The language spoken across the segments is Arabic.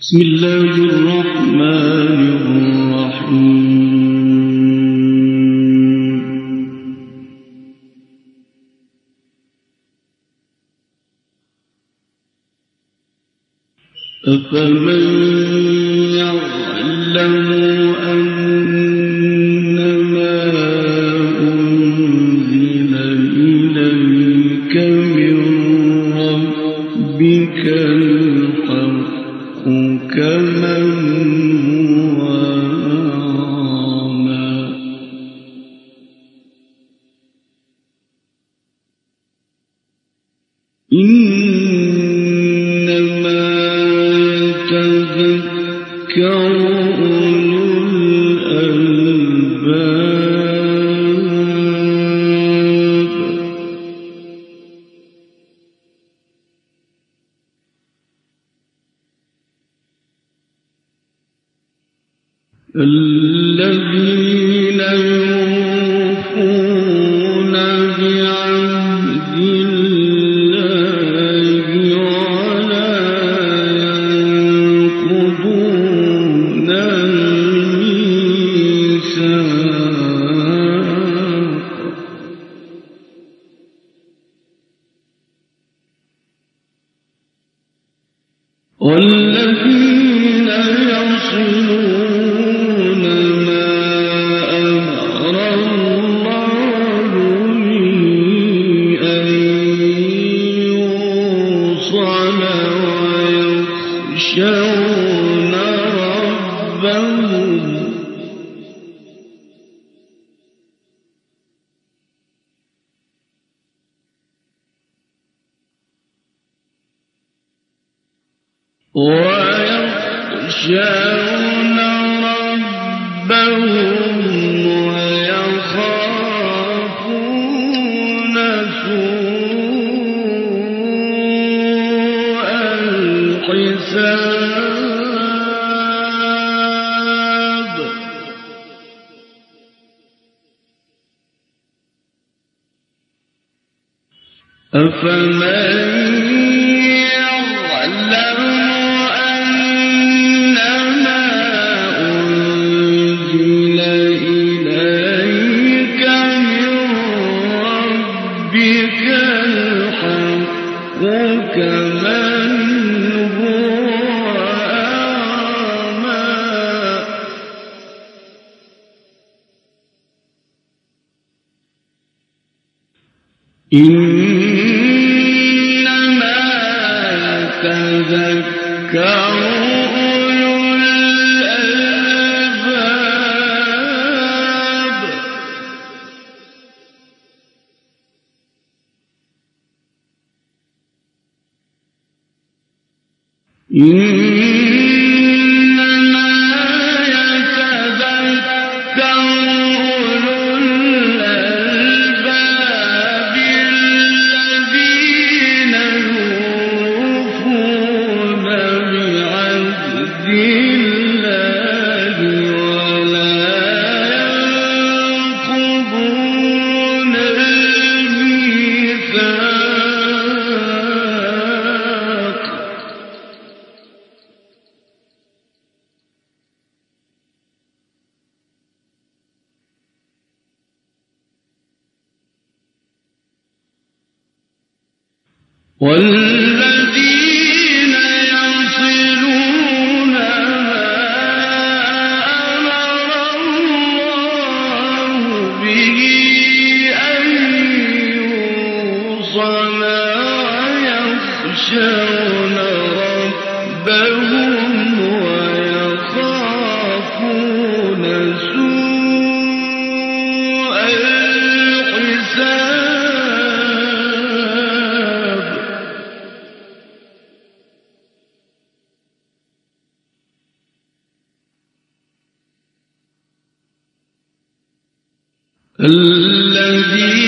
بسم الله الرحمن الرحيم. أفمن يعلم إنما تذكرون الذي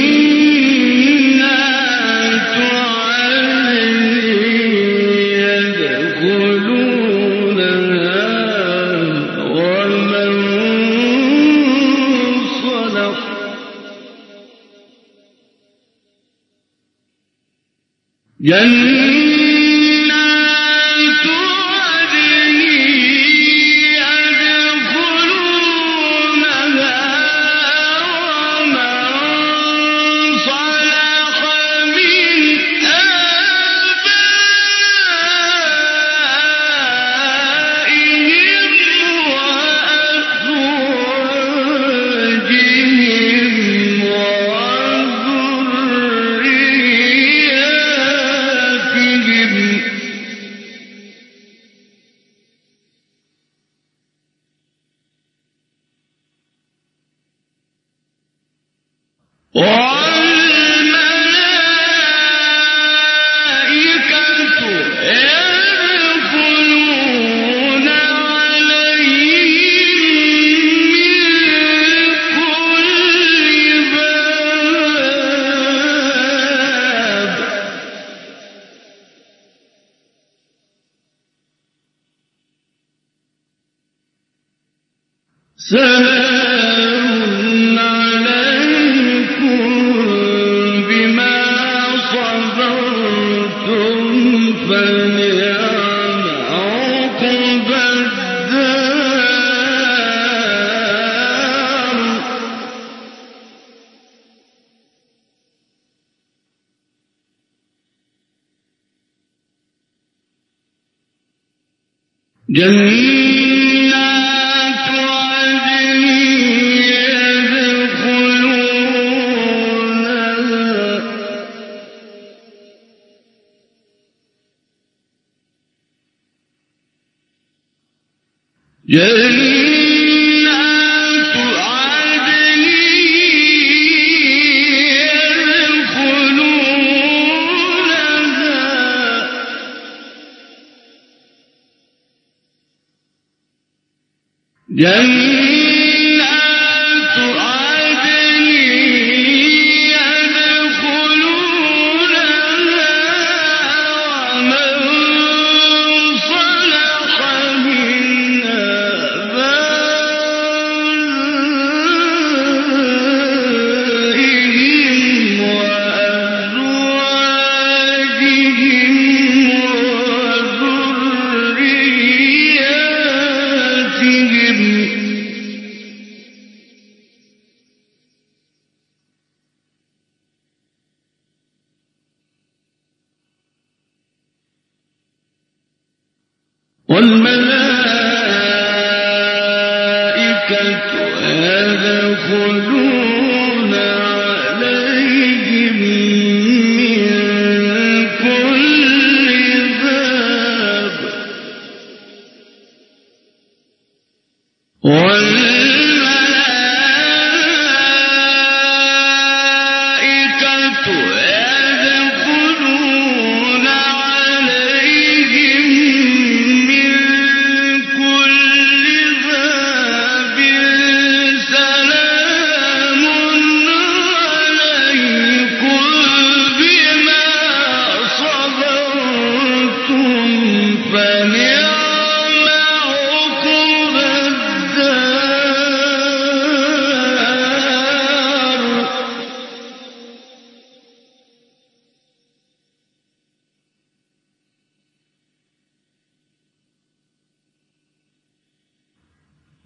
جنات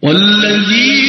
والذين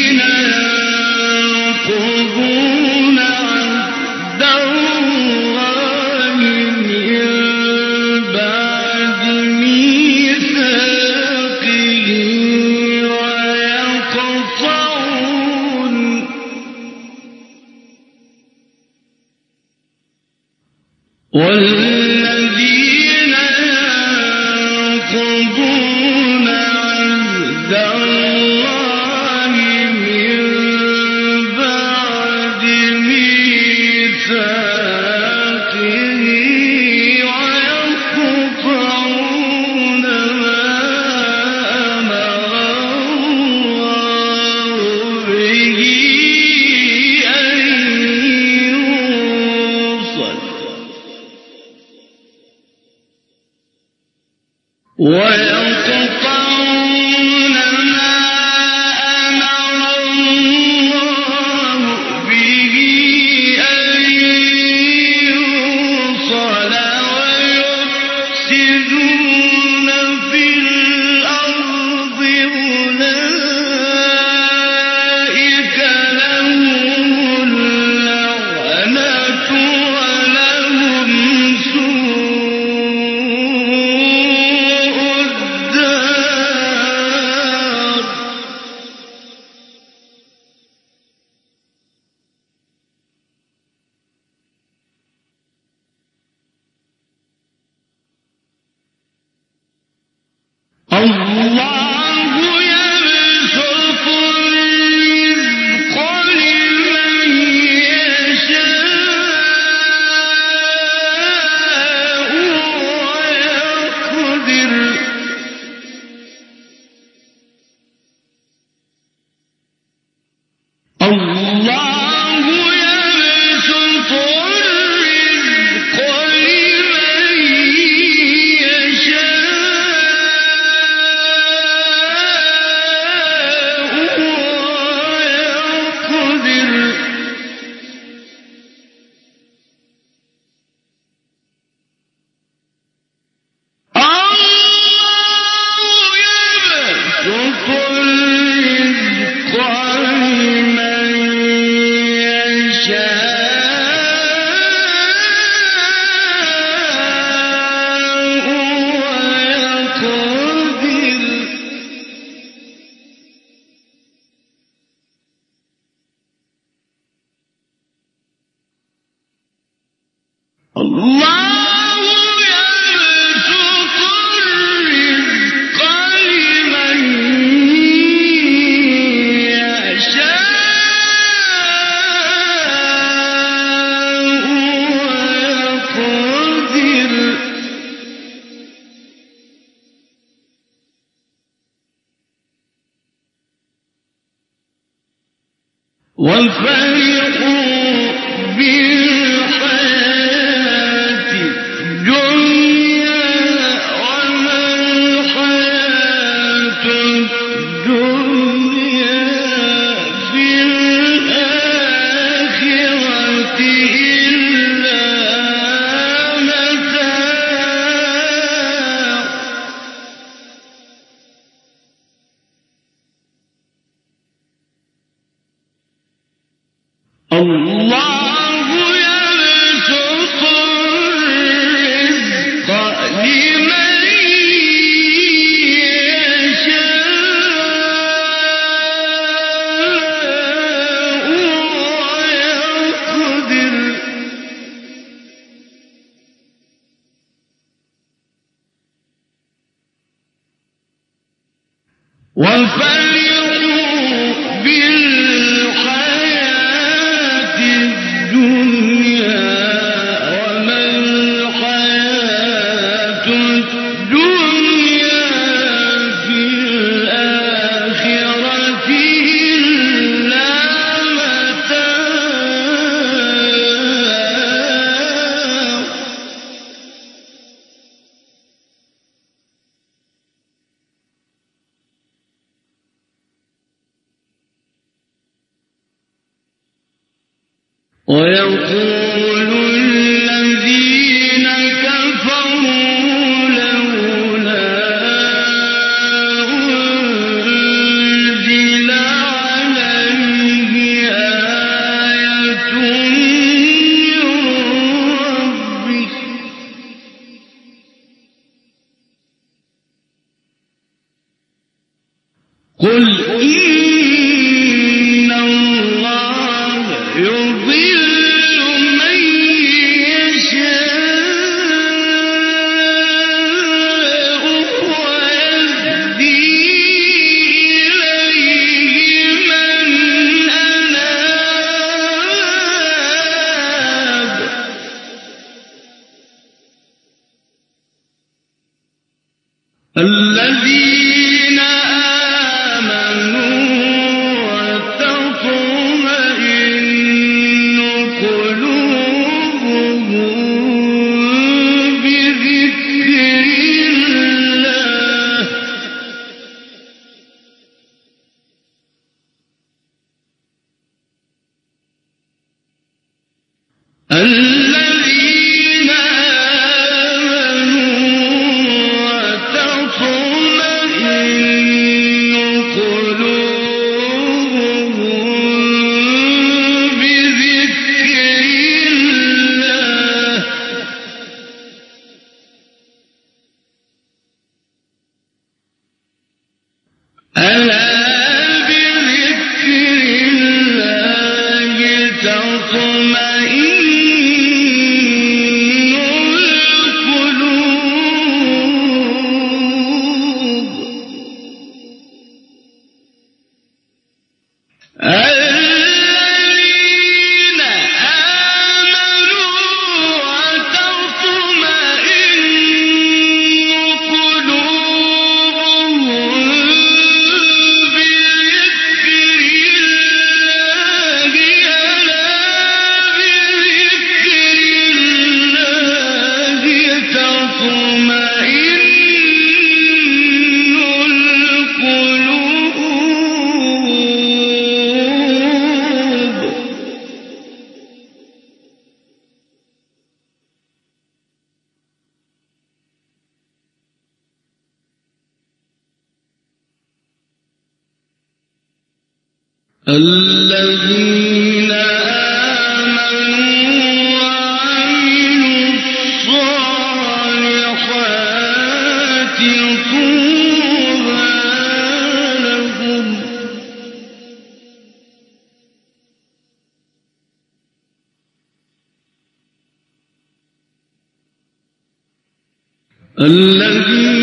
وفرحوا 我要。الذين الذين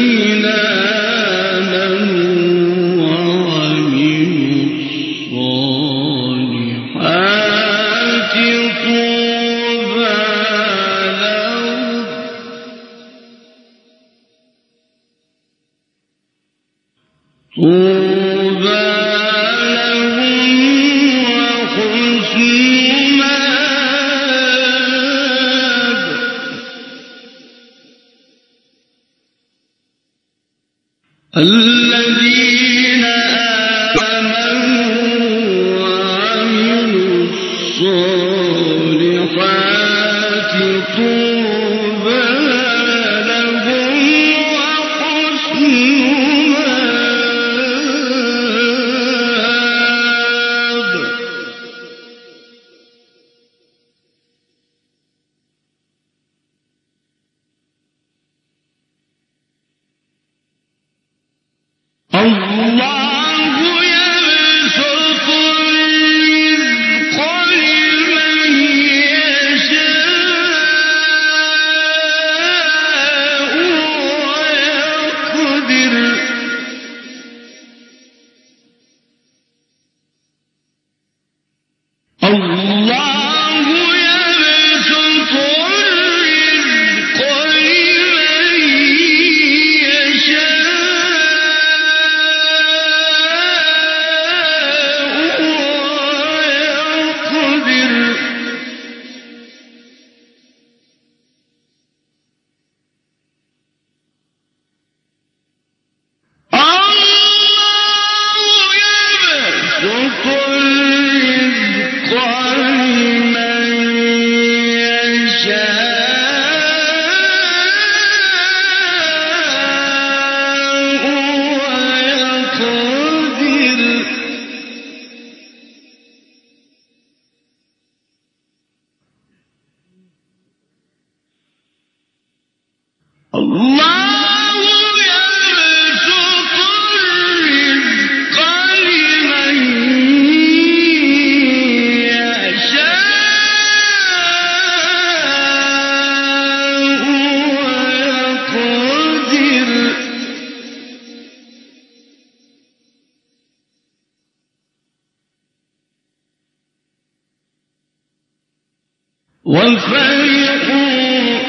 وفرحوا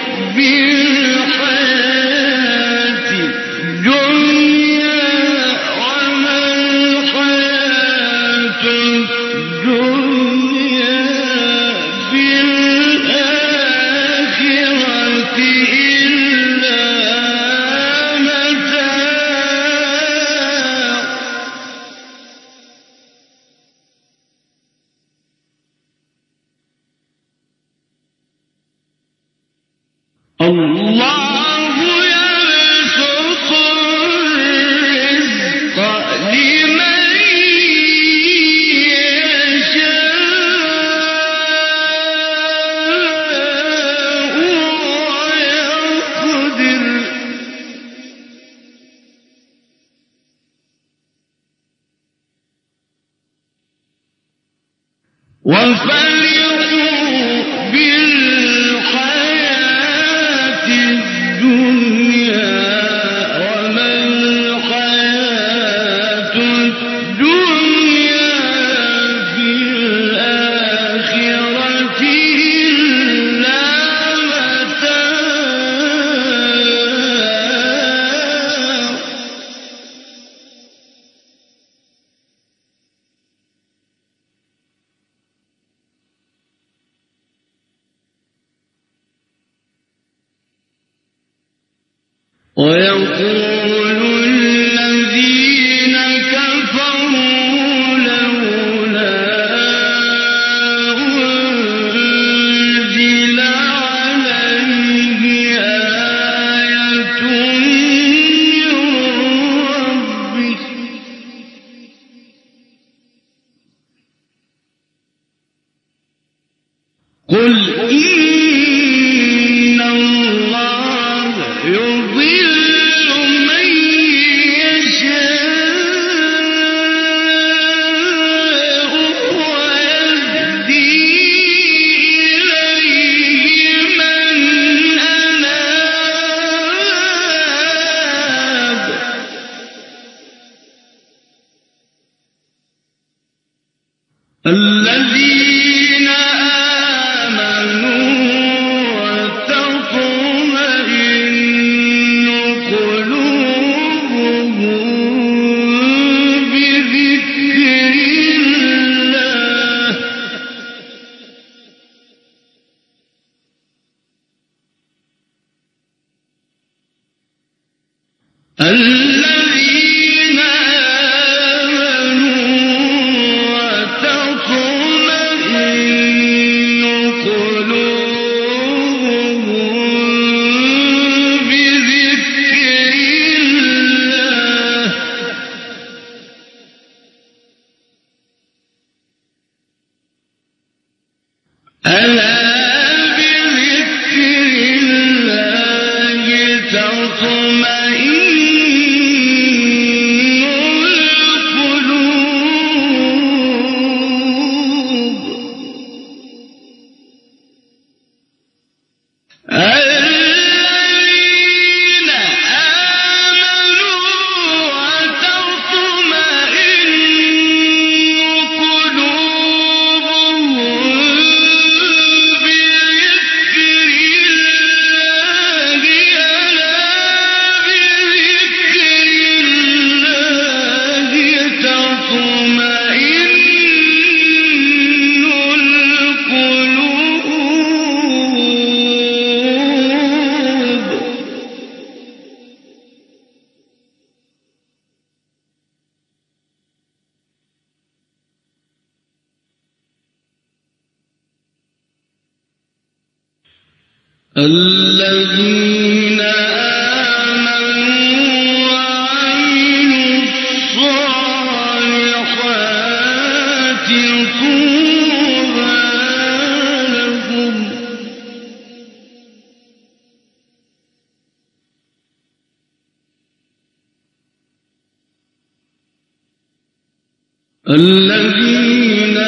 Well, الذين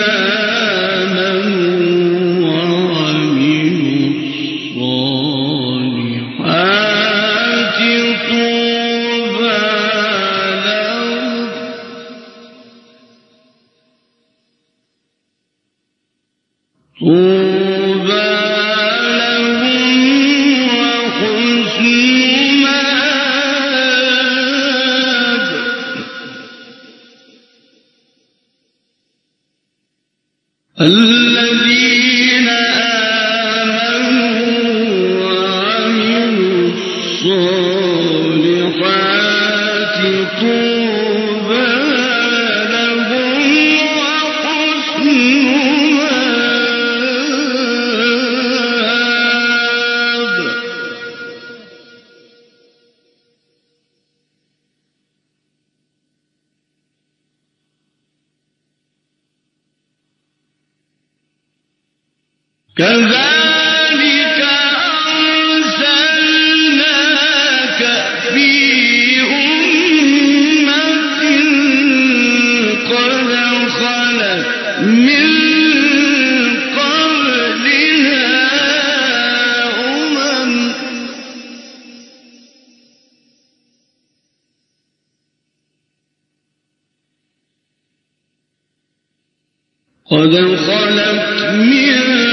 قد خلت من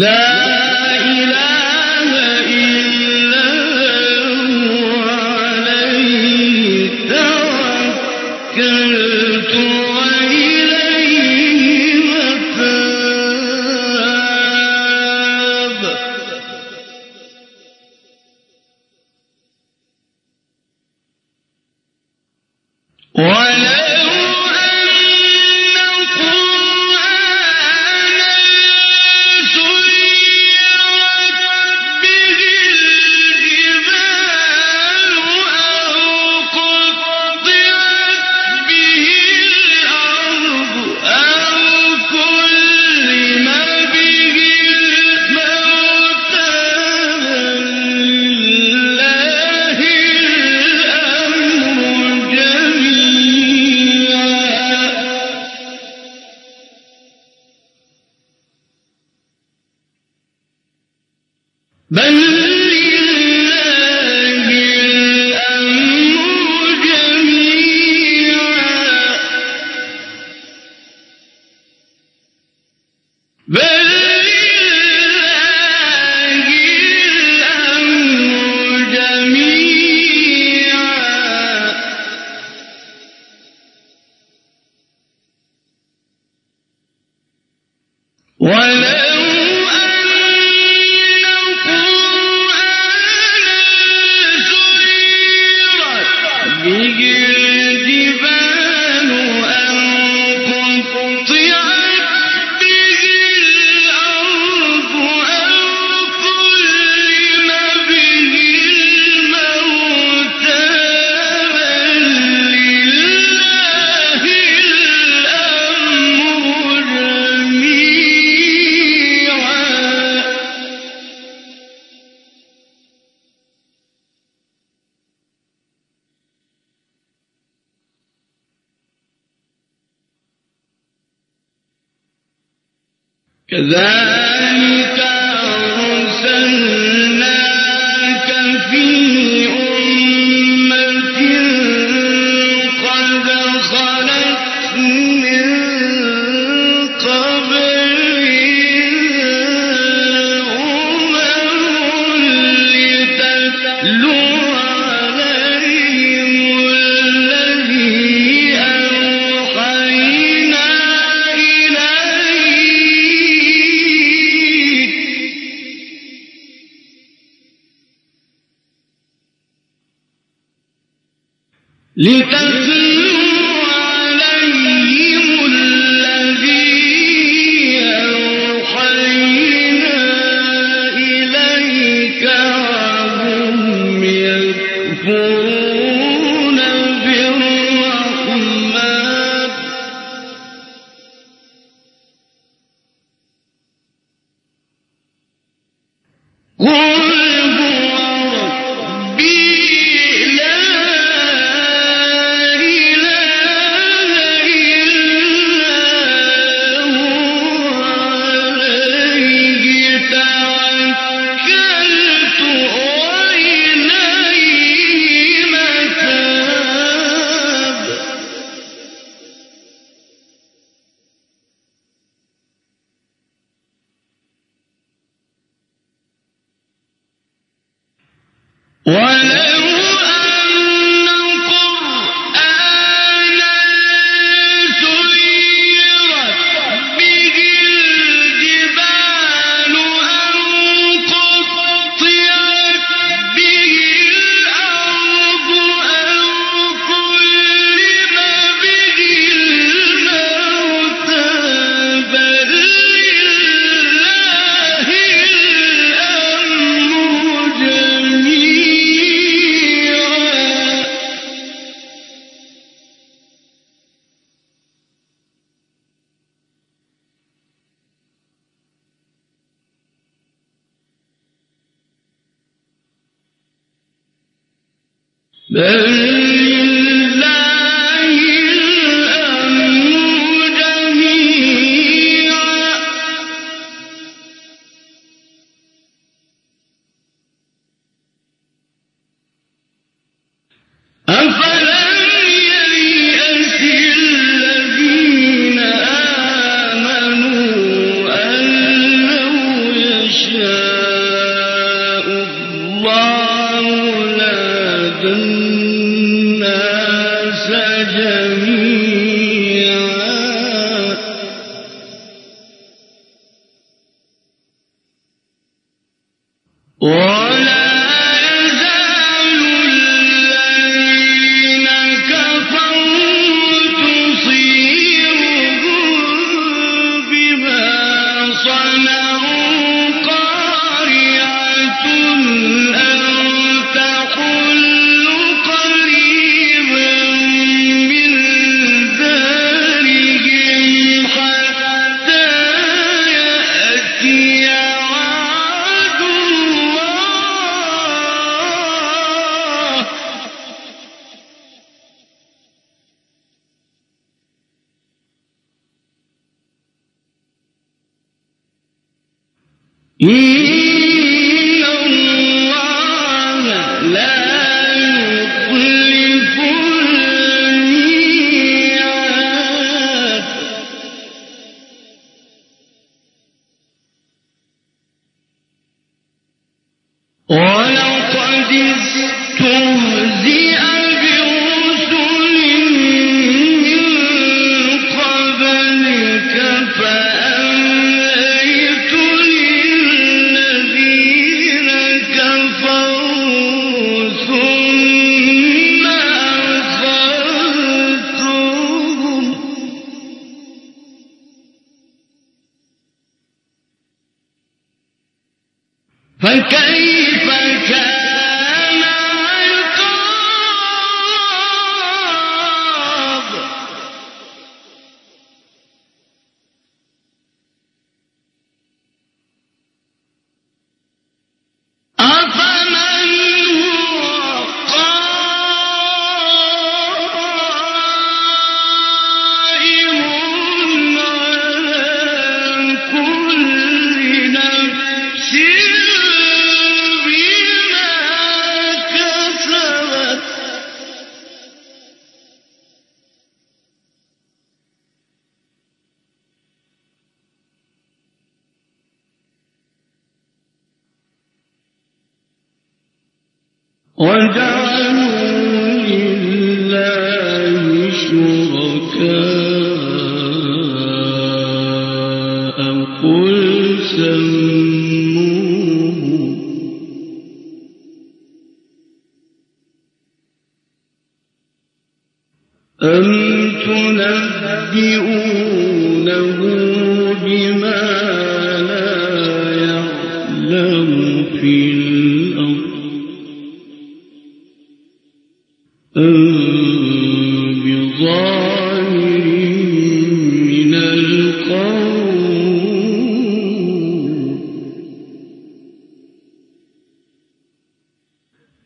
لا ولو What?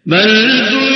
بل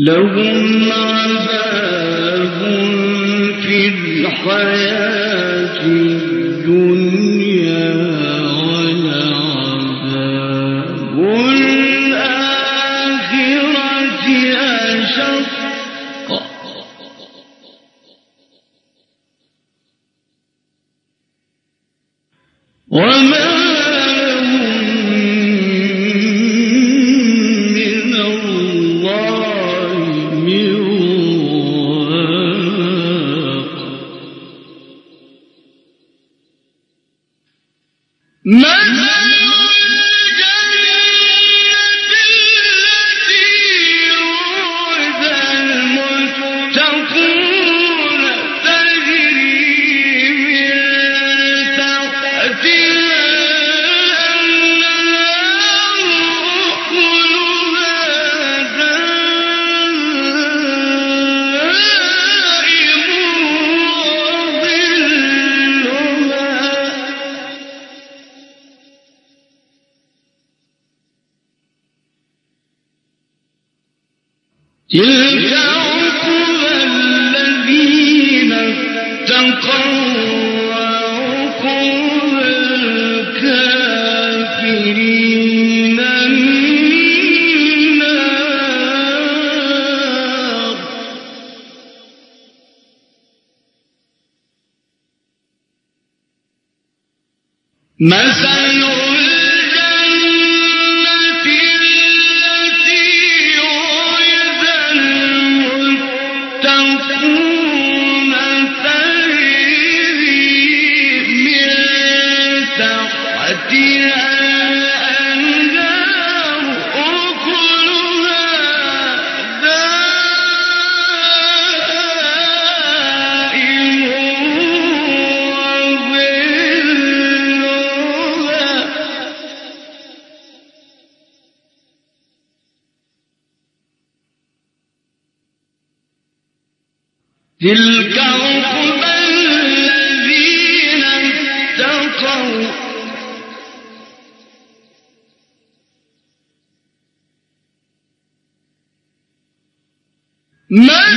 لهم تلك عقبى الذين اتقوا وعقبى الكافرين النار. مثل مثل